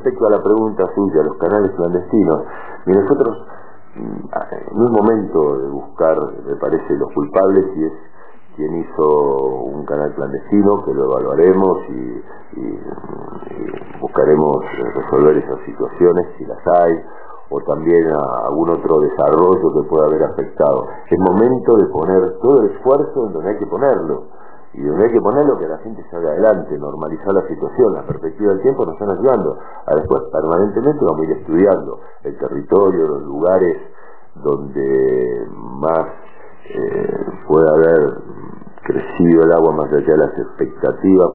respecto a la pregunta suya, los canales clandestinos, y nosotros mm, en un momento de buscar, me parece, los culpables y es quien hizo un canal clandestino, que lo evaluaremos y, buscaremos resolver esas situaciones si las hay, o también a algún otro desarrollo que pueda haber afectado. Es momento de poner todo el esfuerzo en donde hay que ponerlo y donde hay que ponerlo que la gente salga adelante, normalizar la situación, la perspectiva del tiempo nos están ayudando a después permanentemente vamos a ir estudiando el territorio, los lugares donde más eh, puede haber crecido el agua más allá de las expectativas.